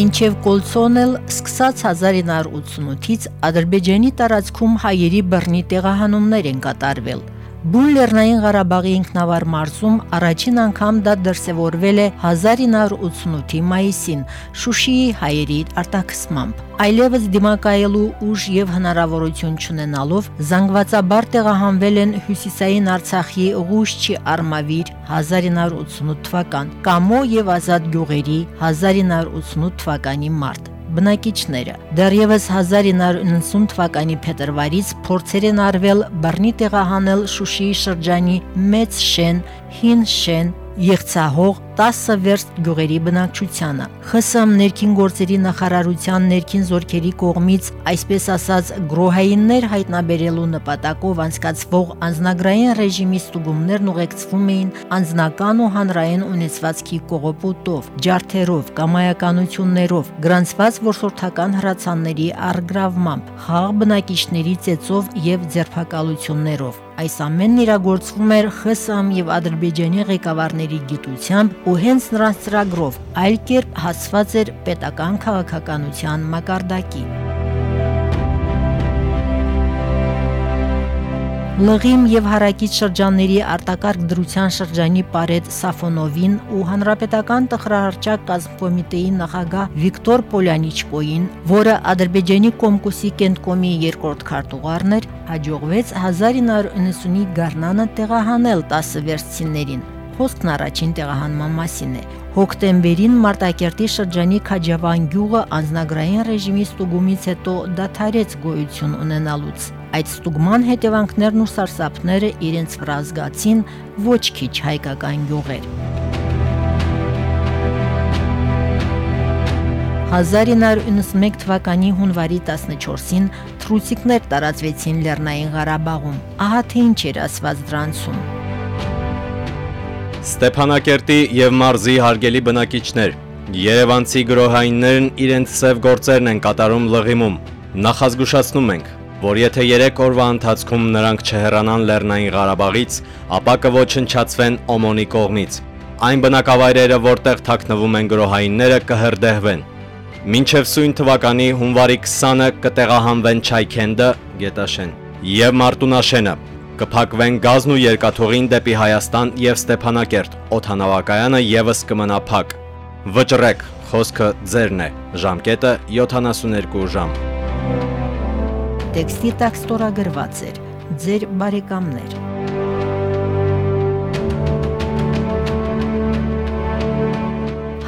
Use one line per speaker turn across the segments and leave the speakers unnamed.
Մինչև Կոլցոն էլ սկսած 1988-ից Ադրբեջանի տարածքում հայերի բռնի տեղահանումներ են կատարվել։ Բուն Լեռնային Ղարաբաղի ինքնավար մարզում առաջին անգամ դա դրսևորվել է 1988-ի մայիսին Շուշիի հայերի արտաքսմամբ։ Այլևս դիմակայելու ուժ եւ հնարավորություն չունենալով զանգվածաբար տեղահանվել են Հյուսիսային Արցախի Ղուշչի Արմավիր 1988 թվական, Կամո եւ Ազատ գյուղերի 1988 թվականի մարտ բնակիչները։ Դեռևս 1990 թվականի փետրվարից փորձեր են արվել բռնի տեղահանել Շուշիի շրջանի Մեծ Շեն, Հին Շեն, Եղցահող 10 վերստ գյուղերի բնակչությանը։ ԽՍՀՄ ներքին գործերի նախարարության ներքին զորքերի կողմից, այսպես ասած, գրոհայիններ հայտնաբերելու նպատակով անցկացվող անznագրային ռեժիմի ստուգումներն ուղեկցվում էին անձնական ու հանրային ունեցվածքի կողոպուտով, ջարդերով, կամայականություններով, գրանցված որսորդական հրացանների առգրավմամբ, խաղ բնակիչների ծեծով եւ ձերբակալություններով։ Այս ամենն իրագործվում էր ԽՍՀՄ եւ Ադրբեջանի ղեկավարների գիտությամբ ու հենց նրանց ծրագրով այլ կերպ հասցված էր պետական քաղաքականության մակարդակին։ Լղիմ եւ հարակից շրջանների արտակարգ դրության շրջանի Պարետ Սաֆոնովին ու հանրապետական տխրահարճակ կազմկոմիտեի նախագահ Վիկտոր Պոլյանիչկոին, որը Ադրբեջանի Կոմկուսի կենտկոմի երկրորդ քարտուղարն էր, հաջողվեց 1990-ի գարնանը տեղահանել 10 վերցիներին խոսքն առաջին տեղահանման մասին է։ Հոկտեմբերին Մարտակերտի շրջանի Քաջավան գյուղը անznագրային ռեժիմի ստուգումից հետո դադարեց գոյություն ունենալուց։ Այդ ստուգման հետևանքներն ու սարսափները իրենց վրա զգացին ոչ քիչ հայկական գյուղեր։ 1991 թվականի հունվարի 14-ին թրուցիկներ տարածվեցին Լեռնային Ղարաբաղում։ Ահա թե ինչ էր ասված դրանցում։
Ստեփանակերտի եւ Մարզի հարգելի բնակիչներ, Երևանցի գրոհայիններն իրենց սև գործերն են կատարում լղիմում։ Նախազգուշացնում ենք, որ եթե 3 օրվա ընթացքում նրանք չհեռանան Լեռնային Ղարաբաղից, ապա կոչնչացվեն Օմոնի կողմից։ Այն բնակավայրերը, որտեղ թաքնվում են գրոհայինները, կհրդեհվեն։ Մինչև սույն թվականի հունվարի 20-ը կտեղահանվեն Չայքենդը, Գետաշեն եւ Մարտունաշենը, կփակվեն գազն ու երկաթողին դեպի Հայաստան եւ Ստեփանակերտ։ Օթանավակայանը եւս կմնա փակ։ Վճռեք, խոսքը ձերն է։ Ժամկետը 72 ժամ։
Տեքստի տակ ստորագրված էր. Ձեր բարեկամներ։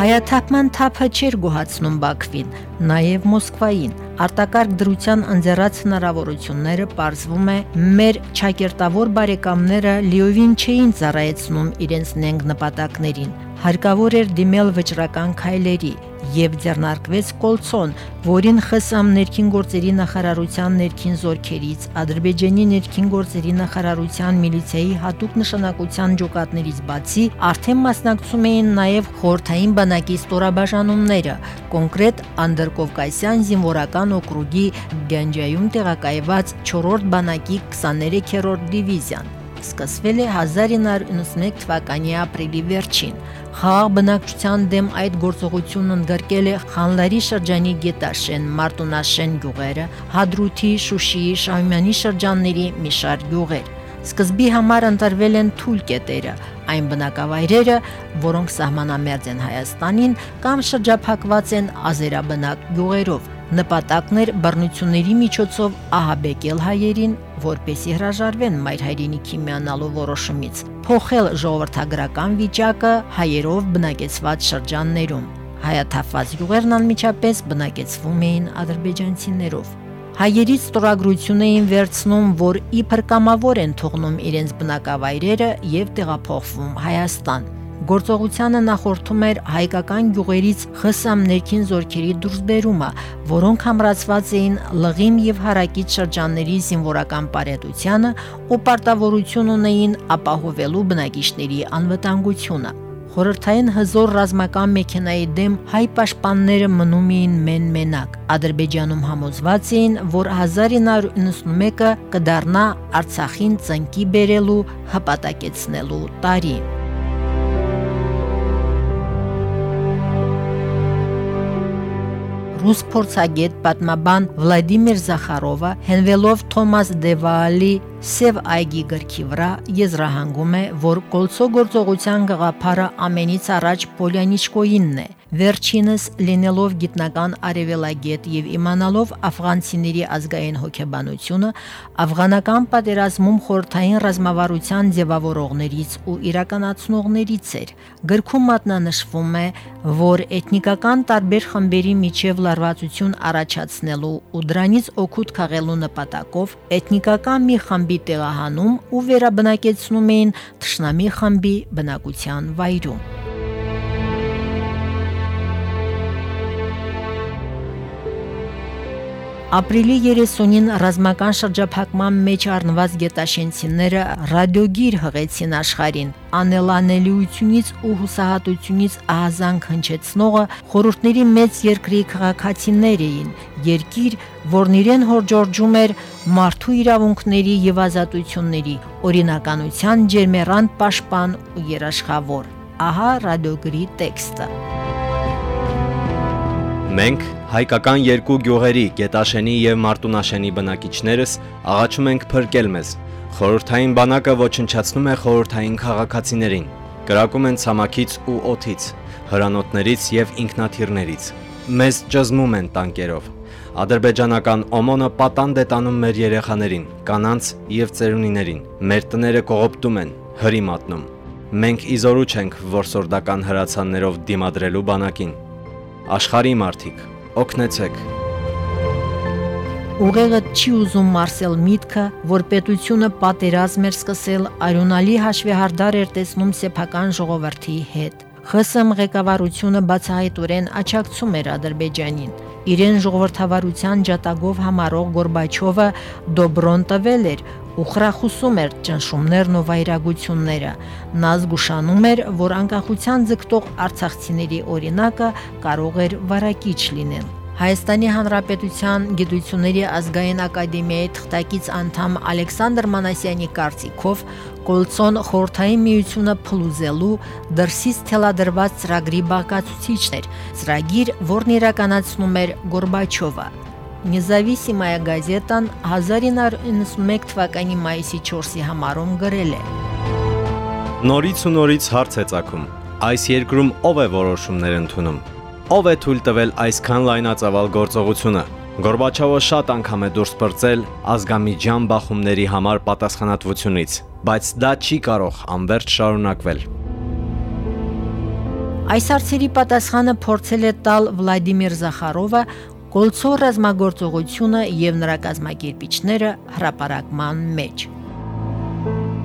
Հայաթափման թափը չէր գոհացնում Բաքվին, նաև Մոսկվային արտակարգ դրության ընձեռած հնարավորությունները ողջվում է մեր ճակերտավոր բարեկամները լիովին չէին ծառայեցնում իրենց նենք նպատակներին հարկավոր էր դիմել վճռական քայլերի եւ ձեռնարկվեց Կոլցոն, որին ԽՍՀՄ ներքին գործերի նախարարության ներքին զորքերից, Ադրբեջանի ներքին գործերի նախարարության միլիցիայի հատուկ նշանակության ջոկատներից բացի արդեն մասնակցում էին նաեւ խորթային բանակի ստորաբաժանումները, կոնկրետ Անդրկովկասյան զինվորական օկրուգի Գանջայում տեղակայված 4-րդ բանակի 23-րդ դիվիզիան սկսվել է 1991 թվականի ապրիլի վերջին։ Խաղ բնակչության դեմ այդ գործողությունն ընդգրկել է Խանլարի շրջանի Գետաշեն, Մարտունաշեն գյուղերը, Հադրութի, Շուշիի, Շահումյանի շրջանների մի շարք գյուղեր։ Սկզբի համար ընտրվել են թույլ կետերը, այն բնակավայրերը, որոնք սահմանամերձ են Հայաստանին կամ շրջափակված են ազերաբնակ գյուղերով, Նպատակն էր բռնությունների միջոցով ահաբեկել հայերին, որպեսի հրաժարվեն մայր հայրենիքի միանալու որոշումից, փոխել ժողովրդագրական վիճակը հայերով բնակեցված շրջաններում։ Հայաթափված յուղերն անմիջապես բնակեցվում էին ադրբեջանցիներով։ Հայերից ստորագրություն էին վերցնում, որ իբր կամավոր են թողնում իրենց բնակավայրերը եւ տեղափոխվում Հայաստան։ Գործողությանը նախորդում էր հայկական գյուղերից ԽՍՀՄ ներքին զորքերի դուրսբերումը, որոնք համրացված էին լղիմ եւ հարակից շրջանների զինվորական պարետությանը ու պարտավորություն ունեին ապահովելու բնակիչների անվտանգությունը։ Խորհրդային հզոր ռազմական մեքենայի դեմ հայ պաշտպանները մնում էին մեն-մենակ։ Ադրբեջանում համոզված էին, որ 1991-ը կդառնա Արցախին ծնկի բերելու, հպատակեցնելու տարի։ ռուս փորձագետ պատմաբան Վլադիմիր Զախարովը հենվելով Թոմաս Դևալի Սև այգի գրքի վրա եզրահանգում է, որ կոլցո գործողության գաղափարը ամենից առաջ Պոլյանիչկոյինն է։ Վերջինս լինելով գիտնական արևելագետ եւ իմանալով աֆղանցիների ազգային հոգեբանությունը, աֆղանական պատերազմում խորթային ռազմավարության ձևավորողներից ու իրականացնողներից էր։ Գրքում մատնանշվում է, որ էթնիկական տարբեր խմբերի միջև լարվածություն առաջացնելու ու դրանից օգուտ քաղելու նպատակով էթնիկական մի խմբ խմբի տեղահանում ու վերաբնակեցնում էին Թշնամի խմբի բնակության վայրում։ Ապրիլի 30-ին ռազմական շրջափակման մեջ առնված գետաշենցիները ռադիոգիր հղեցին աշխարին։ Անելանելիությունից ու հուսահատությունից ահազանգ հնչեցնողը խորհուրդների մեծ երկրի քաղաքացիներ էին, երկիր, որն իրեն հորջորջում էր մարդու իրավունքների եւ ազատությունների, օրինականության ջերմեռանդ պաշտպան ու երաշխավոր։ Ահա ռադիոգրի տեքստը։
Մենք հայկական երկու գյուղերի Գետաշենի եւ Մարտունաշենի բնակիչներս աղաչում ենք փրկել մեզ։ Խորհրդային բանակը ոչնչացնում է խորհրդային քաղաքացիներին։ Կրակում են ցամաքից ու օթից, հրանոթներից եւ ինքնաթիռներից։ Մեզ ճզմում են տանկերով։ Ադրբեջանական օմոնը պատանդ է տանում մեր երեխաներին, կանանց եւ ծերունիներին։ Մեր տները կողոպտում են, հրի մատնում։ Մենք իզորու չենք որսորդական հրացաններով դիմադրելու բանակին աշխարհի մարդիկ, օգնեցեք։
Ուղեղը չի ուզում Մարսել միտքը, որ պետությունը պատերազմ էր սկսել, արյունալի հաշվեհարդար էր տեսնում սեփական ժողովրդի հետ։ ԽՍՀՄ ղեկավարությունը բացահայտորեն աչակցում էր Ադրբեջանին։ Իրեն ժողովրդավարության ջատագով համարող Գորբաչովը դոբրոն տվել էր ու խրախուսում էր ճնշումներն ու վայրագությունները։ Նա զգուշանում էր, որ անկախության ձգտող արցախցիների օրինակը կարող էր վարակիչ լինել։ Հայաստանի Հանրապետության Գիտությունների ազգային ակադեմիայի թղթակից անդամ Ալեքսանդր Մանասյանի կարծիքով Կոլցոն խորթային միությունը փլուզելու դրսից թելադրված ծրագրի բաղկացուցիչն էր, ծրագիր, որն իրականացնում էր Գորբաչովը։ Նեզավիսիմայա գազետան 1991 թվականի մայիսի 4-ի համարում գրել է.
Նորից ու նորից հարց է ցակում. այս երկրում ով է որոշումներ ընդունում։ Ով է թույլ տվել այսքան լայնածավալ գործողությունը։ Գորբաչովը շատ անգամ է դուրս բրծել ազգամիջյան բախումների համար պատասխանատվությունից, բայց դա չի կարող անverջ շարունակվել։
Այս հարցերի պատասխանը փորձել է տալ Վլադիմիր Զախարովը, Կոլցո ռազմագործողությունը եւ նրա կազմակերպիչները հրապարակման մեջ։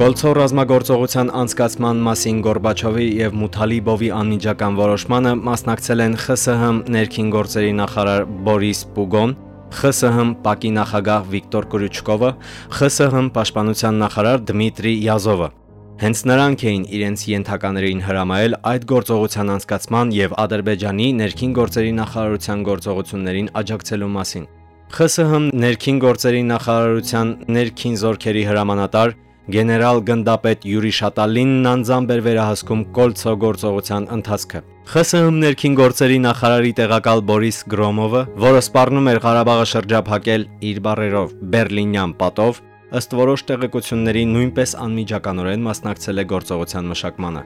Կոլցո ռազմագործողության անցկացման մասին Գորբաչովի եւ Մութալիբովի անմիջական որոշմանը մասնակցել են ԽՍՀՄ ներքին գործերի նախարար Բորիս Պուգոն, ԽՍՀՄ Պակի նախագահ Վիկտոր Կուրուչկովը, ԽՍՀՄ պաշտպանության նախարար Դմիտրի Յազովը։ Հենց նրանք էին իրենց ենթականերին հրամայել այդ գործողության անցկացման եւ Ադրբեջանի ներքին գործերի նախարարության գործողություններին աջակցելու մասին։ ԽՍՀՄ ներքին գործերի նախարարության ներքին զորքերի հրամանատար գեներալ գնդապետ Յուրի Շատալինն անձամբ էր վերահսկում Կոլցո գործողության ընթացքը։ ԽՍՀՄ ներքին գործերի նախարարի տեղակալ Բորիս Գրոմովը, որը սպառնում էր Ղարաբաղը շրջափակել իր բարերով Բերլինյան պատով, ըստ որոշ տեղեկությունների նույնպես անմիջականորեն մասնակցել է գործողության մշակմանը։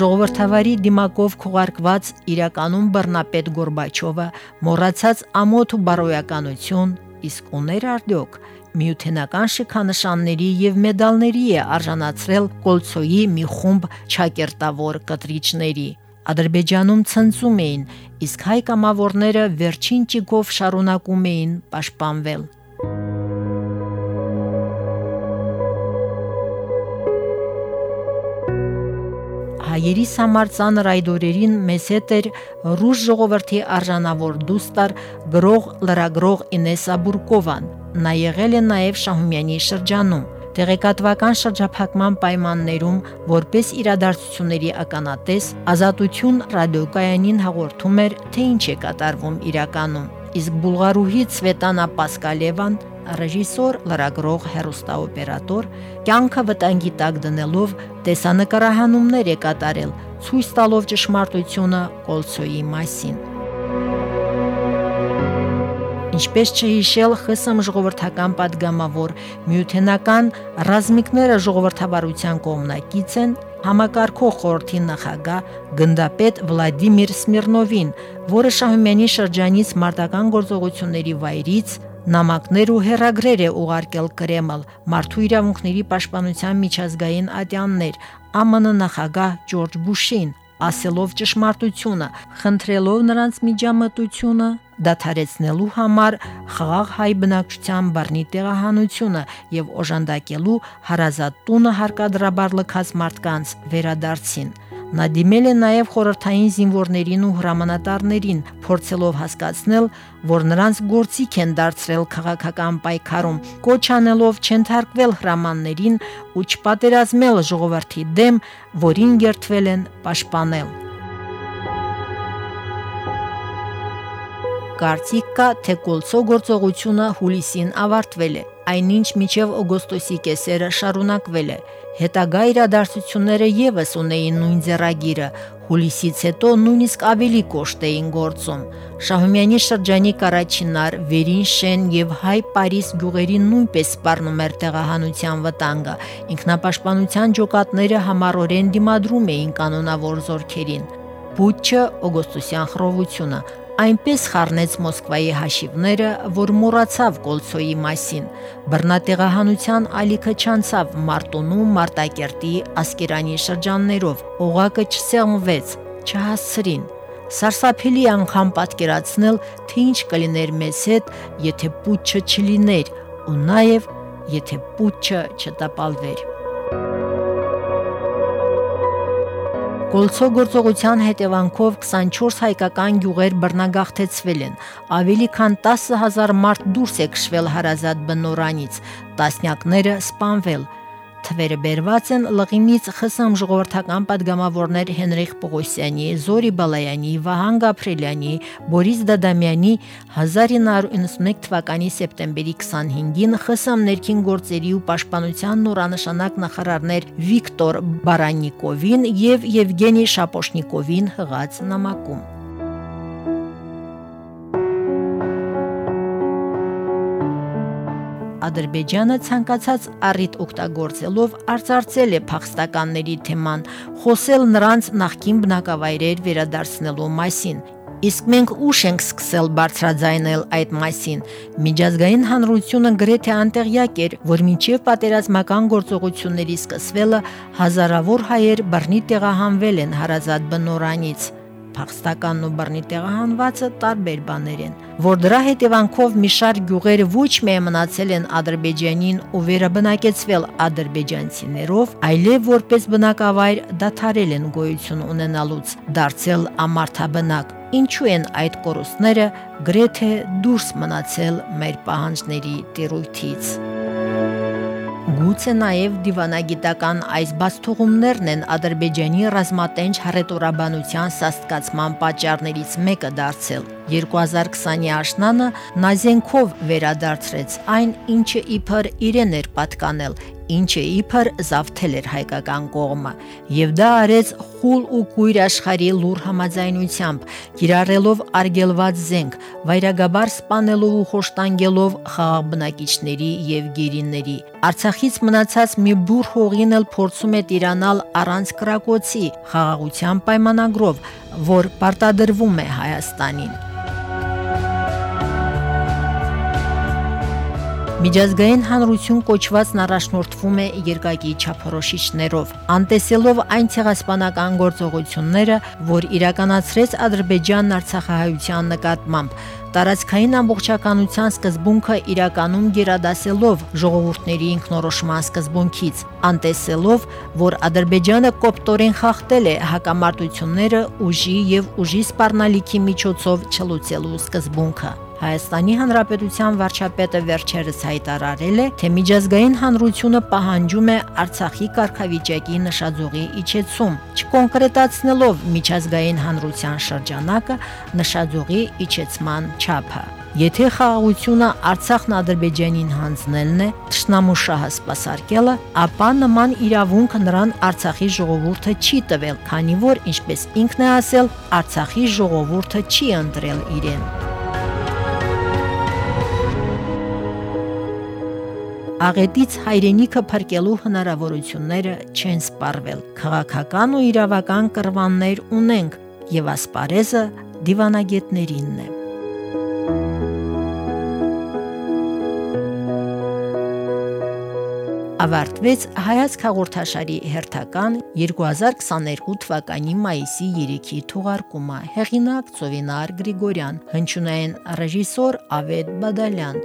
Ժողովրդավարի դիմակով քողարկված իրականում բռնապետ Գորբաչովը մոռացած ամոթ ու բարոյականություն, իսկ ուներ արդյոք միութենական շքանշանների եւ մեդալների է արժանացրել Կոլցոյի մի խումբ ճակերտավոր կտրիչների։ Ադրբեջանում ցնցում էին, իսկ հայ կամավորները վերջին ճիգով շարունակում էին պաշտպանվել։ հայերիս համար ցաներ այդորերին մեզ հետ էր ռուս ժողովրդի արժանավոր դուստար գրող լրագրող Ինեսա Բուրկովան նա եղել է նաև Շահումյանի շրջանում տեղեկատվական շրջափակման պայմաններում որպես իրադարձությունների ականատես ազատություն ռադիոկայանին հաղորդում էր թե ինչ է կատարվում իրականում իսկ բուլղարուհի Ցվետանա Պասկալևան ռեժիսոր, լրագրող, հերոստաօպերատոր, կյանքը վտանգի տակ դնելով տեսանկարահանումներ է կատարել, ցույց տալով ճշմարտությունը Կոլցոյի մասին։ Ինչպես չհիշել ԽՍՀՄ ժողովրդական падգամավոր միութենական ռազմիկները ժողովրդավարության կողմնակից են համակարգող խորհրդի նախագահ գնդապետ Վլադիմիր Սմիրնովին, որը Շահումյանի շրջանից մարտական գործողությունների վայրից նամակներ ու հերագրեր է ուղարկել Կրեմլ մարդու իրավունքների պաշտպանության միջազգային ատյաններ ԱՄՆ նախագահ Ջորջ Բուշին ասելով ճշմարտությունը, խնդրելով նրանց միջամտությունը դադարեցնելու համար խաղաղ հայ բնակչության բռնի տեղահանությունը եւ օժանդակելու հարազատ տունը հարկադրաբար լքած մարդկանց վերադարձին։ Նա դիմել է նաև խորհրդային զինվորներին ու հրամանատարներին, փորձելով հասկացնել, որ նրանց գործիք են դարձրել քաղաքական պայքարում, կոչ անելով չընթարկվել հրամաններին ու չպատերազմել ժողովրդի դեմ, որին գերտվել են պաշտպանել։ Կարծիք կա, թե Կոլցո գործողությունը հուլիսին ավարտվել է, այնինչ միջև օգոստոսի կեսերը շարունակվել է։ Հետագա իրադարձությունները եւս ունեին նույն ձեռագիրը, հուլիսից հետո նույնիսկ ավելի կոշտ էին գործում։ Շահումյանի շրջանի Կարաչինար, Վերին Շեն եւ Հայ Պարիս գյուղերին նույնպես սպառնում էր տեղահանության վտանգը։ Ինքնապաշտպանության ջոկատները համառորեն դիմադրում էին կանոնավոր զորքերին։ Բուչը օգոստոսյան խռովությունը այնպես խառնեց Մոսկվայի հաշիվները, որ մոռացավ Կոլցոյի մասին։ Բռնատեղահանության ալիքը չանցավ Մարտունու, Մարտակերտի, Ասկերանի շրջաններով։ Օղակը չսեղմվեց, չհասցրին։ Սարսափելի անգամ պատկերացնել, թե ինչ կլիներ մեզ հետ, եթե պուտչը չլիներ, ու նաև եթե պուտչը չտապալվեր։ Գոլցո գործողության հետևանքով 24 հայկական գյուղեր բռնագաղթեցվել են։ Ավելի քան 10000 մարդ դուրս է քշվել հարազատ բնորանից, տասնյակները սպանվել։ Թվերը բերված են լղիմից ԽՍՀՄ ժողովրդական падգամավորներ Հենրիխ Պողոսյանի, Զորի Բալայանի, Վահանգ Ապրելյանի, Բորիս Դադամյանի 1991 թվականի սեպտեմբերի 25-ին ԽՍՀՄ ներքին գործերի ու պաշտպանության նորանշանակ նախարարներ Վիկտոր Բարանիկովին եւ Եվգենի Շապոշնիկովին հղած նամակում։ Ադրբեջանը ցանկացած առիթ օգտագործելով արծարծել է փախստականների թեման, խոսել նրանց նախկին բնակավայրեր վերադարձնելու մասին։ Իսկ մենք ուշ ենք սկսել բարձրաձայնել այդ մասին։ Միջազգային հանրությունը գրեթե անտեղյակ էր, որ մինչև պատերազմական գործողությունների սկսվելը հազարավոր հայեր բռնի տեղահանվել են հարազատ բնորանից փախստականն ու բռնի տեղահանվածը տարբեր բաներ են, որ դրա հետևանքով մի շարք գյուղեր ոչ միայն մնացել են Ադրբեջանին ու վերաբնակեցվել ադրբեջանցիներով, այլև որպես բնակավայր դադարել են գոյություն ունենալուց, դարձել ամարթաբնակ։ Ինչու են այդ կորուստները գրեթե դուրս մնացել մեր պահանջների տիրույթից։ Գուցե նաև դիվանագիտական այս բացթողումներն են Ադրբեջանի ռազմատենչ հռետորաբանության սաստկացման պատճառներից մեկը դարձել։ 2020-ի աշնանը Նազենկով վերադարձրեց այն, ինչը իբր իրեն էր պատկանել, ինչը իբր զավթել էր հայկական կողմը, եւ դա արեց խուլ ու կույր աշխարի լուր համաձայնությամբ, կիրառելով արգելված զենք, վայրագաբար սպանելով ու խոշտանգելով խաղաղ բնակիչների եւ գերիների։ Արցախից մնացած մի բուր հողին էլ փորձում է տիրանալ առանց կրակոցի խաղաղության պայմանագրով, որ պարտադրվում է Հայաստանին։ Միջազգային հանրություն կոչվածն առաջնորդվում է երկակի չափորոշիչներով, անտեսելով այն ցեղասպանական գործողությունները, որ իրականացրեց Ադրբեջանն Արցախահայության նկատմամբ, տարածքային ամբողջականության սկզբունքը իրականում գերադասելով ժողովուրդների ինքնորոշման սկզբունքից, անտեսելով, որ Ադրբեջանը կոպտորեն խախտել է հակամարտությունները ուժի եւ ուժի սպառնալիքի միջոցով չլուծելու սկզբունքը։ Հայաստանի Հանրապետության վարչապետը վերջերս հայտարարել է, թե միջազգային հանրությունը պահանջում է Արցախի կարգավիճակի նշաձողի իջեցում, չկոնկրետացնելով միջազգային հանրության շրջանակը նշաձողի իջեցման չափը։ Եթե խաղաղությունը Արցախն Ադրբեջանին հանձնելն է, ճշնամու շահը սпасարկելը, ապա նման իրավունք նրան Արցախի ժողովուրդը չի տվել, քանի որ ինչպես ինքն է ասել, Արցախի ժողովուրդը չի ընտրել իրեն։ աղետից հայրենիքը փրկելու հնարավորությունները չեն սպառվել։ Քաղաքական ու իրավական կրվաններ ունենք, եւ ասպարեզը դիվանագետներինն է։ ավարտվեց հայացք հաղորդաշարի հերթական 2022 թվականի մայիսի 3-ի թողարկումը։ Հեղինակ Ծովինար Գրիգորյան, հնչյունային ռեժիսոր Ավետ Բադալյան,